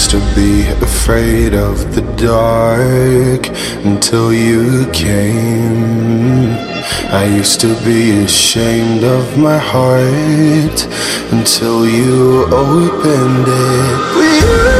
used to be afraid of the dark until you came. I used to be ashamed of my heart until you opened it.